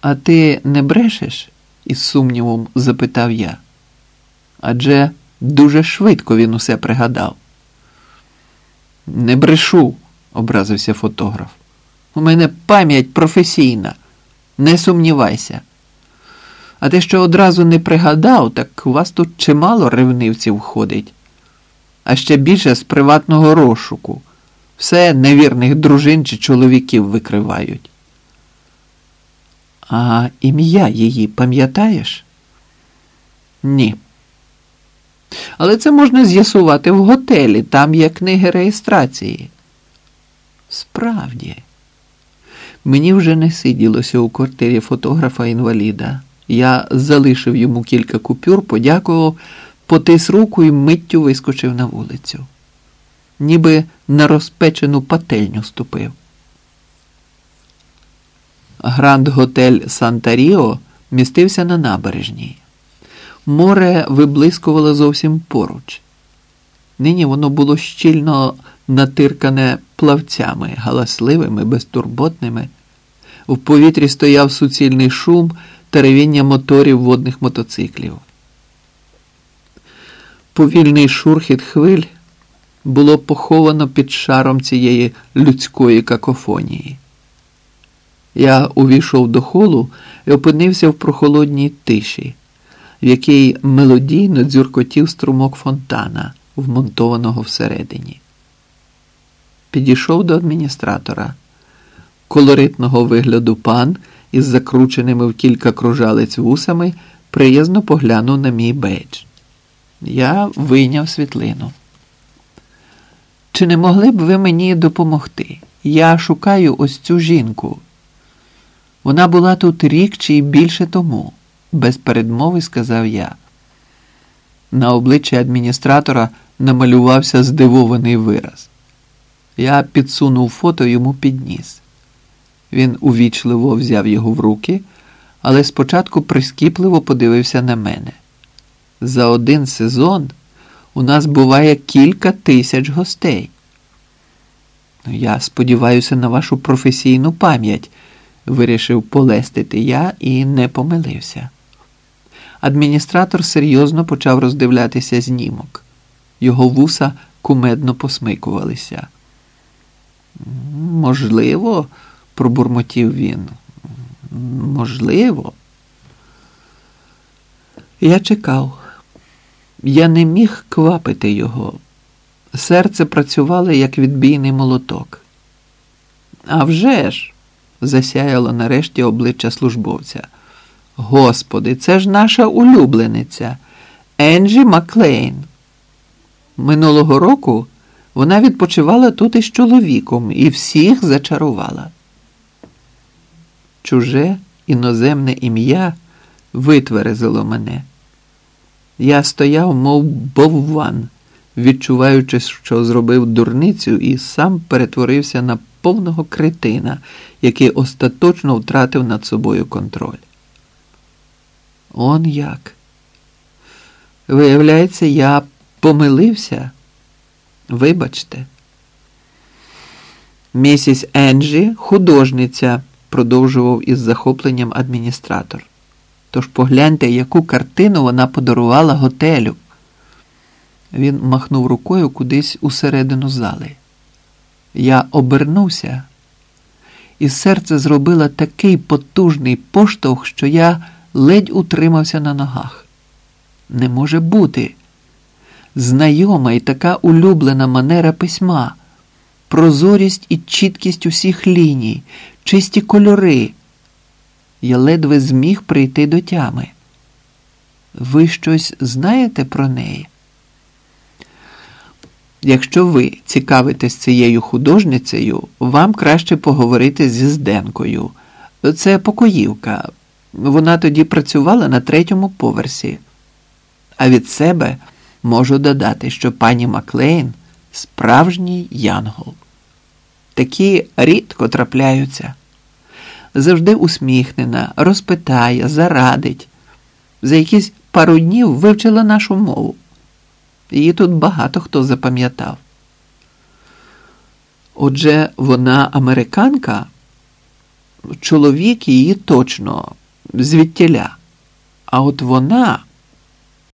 А ти не брешеш? із сумнівом запитав я. Адже дуже швидко він усе пригадав. Не брешу, образився фотограф. У мене пам'ять професійна, не сумнівайся. А те, що одразу не пригадав, так у вас тут чимало ревнивців ходить, а ще більше з приватного розшуку. Все невірних дружин чи чоловіків викривають. А ім'я її пам'ятаєш? Ні. Але це можна з'ясувати в готелі, там є книги реєстрації. Справді, мені вже не сиділося у квартирі фотографа інваліда. Я залишив йому кілька купюр, подякував, потис руку і миттю вискочив на вулицю. Ніби на розпечену пательню ступив. Гранд Готель Санта Ріо містився на набережній. Море виблискувало зовсім поруч. Нині воно було щільно натиркане плавцями, галасливими, безтурботними. В повітрі стояв суцільний шум та ревіння моторів водних мотоциклів. Повільний шурхіт хвиль було поховано під шаром цієї людської какофонії. Я увійшов до холу і опинився в прохолодній тиші, в якій мелодійно дзюркотів струмок фонтана, вмонтованого всередині. Підійшов до адміністратора, колоритного вигляду пан із закрученими в кілька кружалець вусами приязно поглянув на мій бейдж. Я вийняв світлину. Чи не могли б ви мені допомогти? Я шукаю ось цю жінку. Вона була тут рік чи більше тому, без передмови сказав я. На обличчі адміністратора намалювався здивований вираз. Я підсунув фото йому під ніс. Він увічливо взяв його в руки, але спочатку прискіпливо подивився на мене. За один сезон у нас буває кілька тисяч гостей. «Ну, я сподіваюся на вашу професійну пам'ять, вирішив полестити я і не помилився. Адміністратор серйозно почав роздивлятися знімок. Його вуса кумедно посмикувалися. Можливо, пробурмотів він. Можливо. Я чекав. Я не міг квапити його. Серце працювало, як відбійний молоток. «А вже ж!» – засяяло нарешті обличчя службовця. Господи, це ж наша улюблениця Енджі Маклейн. Минулого року вона відпочивала тут із чоловіком і всіх зачарувала. Чуже іноземне ім'я витверезило мене. Я стояв, мов бовван, відчуваючи, що зробив дурницю, і сам перетворився на повного критина, який остаточно втратив над собою контроль. Он як? Виявляється, я помилився. Вибачте. Місіс Енджі художниця, продовжував із захопленням адміністратор. Тож погляньте, яку картину вона подарувала готелю. Він махнув рукою кудись усередину зали. Я обернувся, і серце зробило такий потужний поштовх, що я ледь утримався на ногах. Не може бути. Знайома і така улюблена манера письма, прозорість і чіткість усіх ліній, чисті кольори. Я ледве зміг прийти до тями. Ви щось знаєте про неї? Якщо ви цікавитесь цією художницею, вам краще поговорити зі Зденкою. Це покоївка. Вона тоді працювала на третьому поверсі. А від себе можу додати, що пані Маклейн справжній янгол. Такі рідко трапляються. Завжди усміхнена, розпитає, зарадить. За якісь пару днів вивчила нашу мову. Її тут багато хто запам'ятав. Отже, вона американка? чоловік її точно звідтіля. А от вона